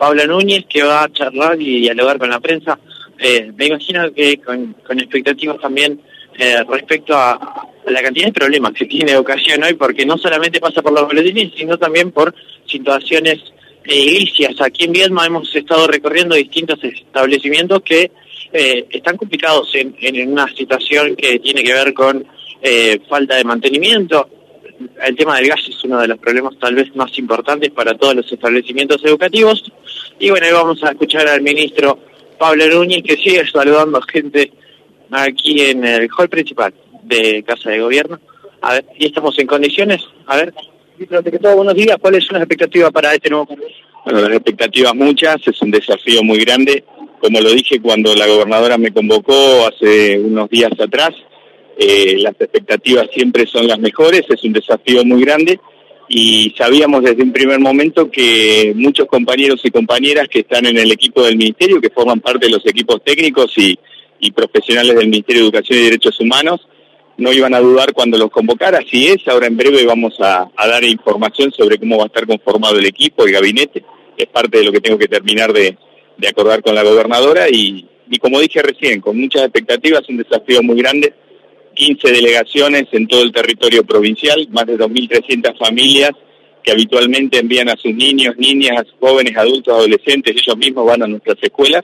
Pablo Núñez, que va a charlar y dialogar con la prensa. Eh, me imagino que con, expectativas también eh, respecto a, la cantidad de problemas que tiene educación hoy, porque no solamente pasa por los boletines, sino también por situaciones edilicias. Aquí en Viedma hemos estado recorriendo distintos establecimientos que eh, están complicados en, en, una situación que tiene que ver con eh, falta de mantenimiento. El tema del gas es uno de los problemas tal vez más importantes para todos los establecimientos educativos. Y bueno, hoy vamos a escuchar al ministro Pablo Núñez que sigue saludando a gente aquí en el hall principal de Casa de Gobierno. A ver, y estamos en condiciones. A ver, que todo, buenos días. ¿Cuáles son las expectativas para este nuevo Congreso? Bueno, las expectativas muchas, es un desafío muy grande. Como lo dije cuando la gobernadora me convocó hace unos días atrás, eh, las expectativas siempre son las mejores, es un desafío muy grande y sabíamos desde un primer momento que muchos compañeros y compañeras que están en el equipo del Ministerio, que forman parte de los equipos técnicos y, profesionales del Ministerio de Educación y Derechos Humanos, no iban a dudar cuando los convocara, así es, ahora en breve vamos a, dar información sobre cómo va a estar conformado el equipo, el gabinete, es parte de lo que tengo que terminar de, acordar con la gobernadora y, y como dije recién, con muchas expectativas, un desafío muy grande, 15 delegaciones en todo el territorio provincial, más de 2.300 familias que habitualmente envían a sus niños, niñas, jóvenes, adultos, adolescentes, ellos mismos van a nuestras escuelas,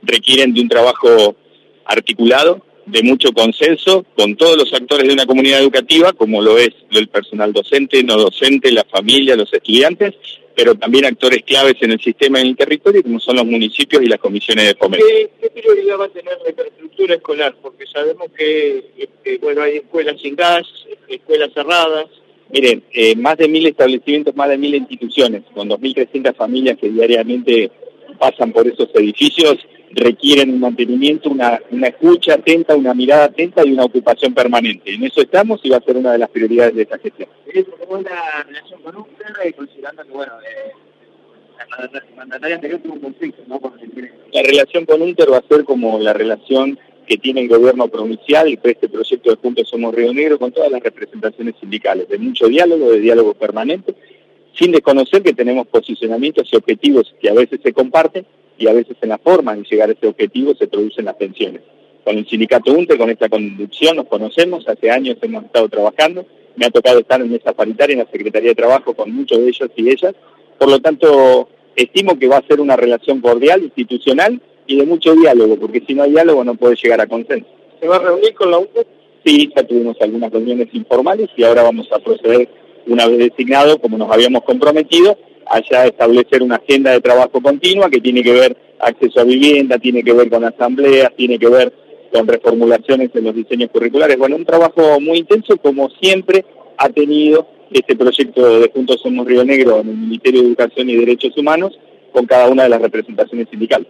requieren de un trabajo articulado, de mucho consenso con todos los actores de una comunidad educativa, como lo es el personal docente, no docente, la familia, los estudiantes, pero también actores claves en el sistema y en el territorio, como son los municipios y las comisiones de fomento. ¿Qué, prioridad va a tener la infraestructura escolar? Porque sabemos que, este, bueno, hay escuelas sin gas, escuelas cerradas. Miren, eh, más de mil establecimientos, más de mil instituciones, con 2.300 familias que diariamente pasan por esos edificios, requieren un mantenimiento, una, escucha atenta, una mirada atenta y una ocupación permanente. En eso estamos y va a ser una de las prioridades de esta gestión. ¿Cómo es la relación con usted, considerando que, bueno, eh, la mandataria anterior tuvo un conflicto, ¿no? la relación con UNTER va a ser como la relación que tiene el gobierno provincial y este proyecto de Juntos Somos Río Negro con todas las representaciones sindicales, de mucho diálogo, de diálogo permanente, sin desconocer que tenemos posicionamientos y objetivos que a veces se comparten y a veces en la forma de llegar a ese objetivo se producen las tensiones. Con el sindicato UNTE, con esta conducción, nos conocemos, hace años hemos estado trabajando, me ha tocado estar en esa paritaria en la Secretaría de Trabajo con muchos de ellos y ellas, por lo tanto estimo que va a ser una relación cordial, institucional y de mucho diálogo, porque si no hay diálogo no puede llegar a consenso. ¿Se va a reunir con la UNTE? Sí, ya tuvimos algunas reuniones informales y ahora vamos a proceder una vez designado, como nos habíamos comprometido, allá establecer una agenda de trabajo continua que tiene que ver acceso a vivienda, tiene que ver con asambleas, tiene que ver con reformulaciones en los diseños curriculares. Bueno, un trabajo muy intenso como siempre ha tenido este proyecto de Juntos Somos Río Negro en el Ministerio de Educación y Derechos Humanos con cada una de las representaciones sindicales.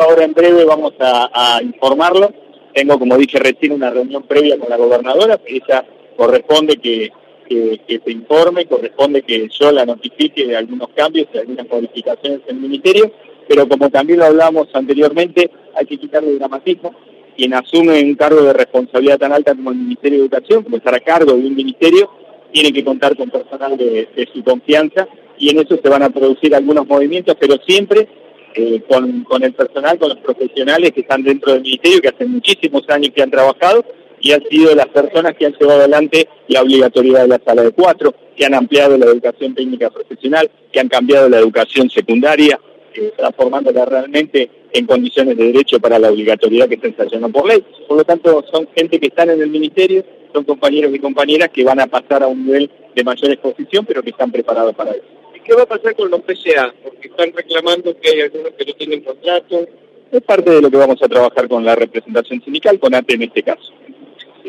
Ahora en breve vamos a, a informarlo. Tengo, como dije recién, una reunión previa con la gobernadora, ella corresponde que, se informe, corresponde que yo la notifique de algunos cambios, de algunas modificaciones en el Ministerio, pero como también lo hablamos anteriormente, hay que quitarle dramatismo. Quien asume un cargo de responsabilidad tan alta como el Ministerio de Educación, como estar a cargo de un ministerio, tiene que contar con personal de, su confianza y en eso se van a producir algunos movimientos, pero siempre eh, con, con, el personal, con los profesionales que están dentro del ministerio, que hace muchísimos años que han trabajado y han sido las personas que han llevado adelante la obligatoriedad de la sala de cuatro, que han ampliado la educación técnica profesional, que han cambiado la educación secundaria, eh, transformándola realmente en condiciones de derecho para la obligatoriedad que está ensayando por ley. Por lo tanto, son gente que están en el ministerio, son compañeros y compañeras que van a pasar a un nivel de mayor exposición, pero que están preparados para eso. ¿Y qué va a pasar con los PCA? Porque están reclamando que hay algunos que no tienen contrato. Es parte de lo que vamos a trabajar con la representación sindical, con ATE en este caso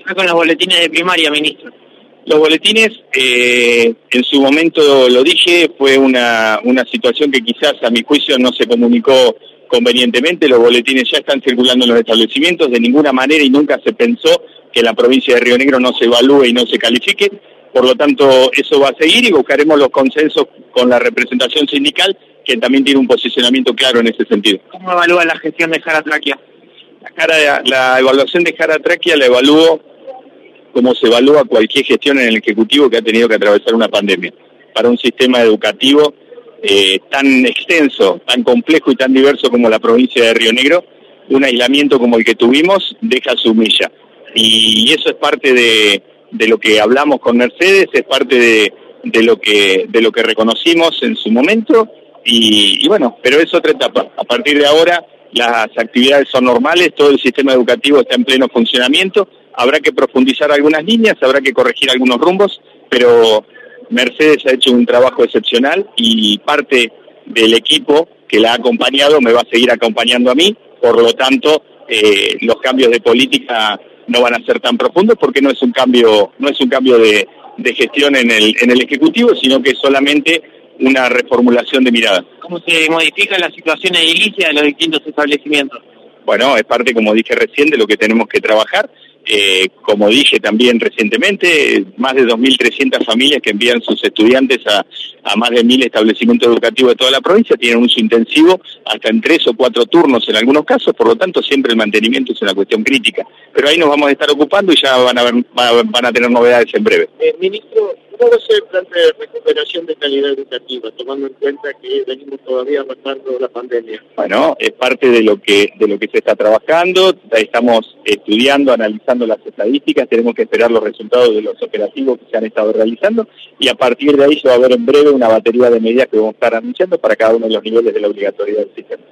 con los boletines de primaria, ministro? Los boletines, eh, en su momento lo dije, fue una, una situación que quizás a mi juicio no se comunicó convenientemente. Los boletines ya están circulando en los establecimientos, de ninguna manera y nunca se pensó que la provincia de Río Negro no se evalúe y no se califique. Por lo tanto, eso va a seguir y buscaremos los consensos con la representación sindical, que también tiene un posicionamiento claro en ese sentido. ¿Cómo evalúa la gestión de Jara Traquia? La, la evaluación de Jara Traquia la evalúo como se evalúa cualquier gestión en el Ejecutivo que ha tenido que atravesar una pandemia. Para un sistema educativo eh, tan extenso, tan complejo y tan diverso como la provincia de Río Negro, un aislamiento como el que tuvimos deja su milla. Y eso es parte de, lo que hablamos con Mercedes, es parte de, lo que, de lo que reconocimos en su momento. Y, y bueno, pero es otra etapa. A partir de ahora las actividades son normales, todo el sistema educativo está en pleno funcionamiento, habrá que profundizar algunas líneas, habrá que corregir algunos rumbos, pero Mercedes ha hecho un trabajo excepcional y parte del equipo que la ha acompañado me va a seguir acompañando a mí, por lo tanto eh, los cambios de política no van a ser tan profundos porque no es un cambio, no es un cambio de, gestión en el, en el Ejecutivo, sino que es solamente una reformulación de mirada. ¿Cómo se modifica la situación edilicia de los distintos establecimientos? Bueno, es parte, como dije recién, de lo que tenemos que trabajar. Eh, como dije también recientemente, más de 2.300 familias que envían sus estudiantes a, más de 1.000 establecimientos educativos de toda la provincia tienen uso intensivo hasta en tres o cuatro turnos en algunos casos, por lo tanto siempre el mantenimiento es una cuestión crítica. Pero ahí nos vamos a estar ocupando y ya van a, ver, van a tener novedades en breve. Eh, ministro, ¿Cómo va a ser el plan de recuperación de calidad educativa, tomando en cuenta que venimos todavía pasando la pandemia? Bueno, es parte de lo que de lo que se está trabajando. Estamos estudiando, analizando las estadísticas. Tenemos que esperar los resultados de los operativos que se han estado realizando y a partir de ahí se va a ver en breve una batería de medidas que vamos a estar anunciando para cada uno de los niveles de la obligatoriedad del sistema.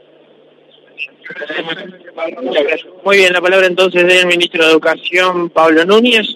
Muy bien, la palabra entonces del ministro de Educación, Pablo Núñez.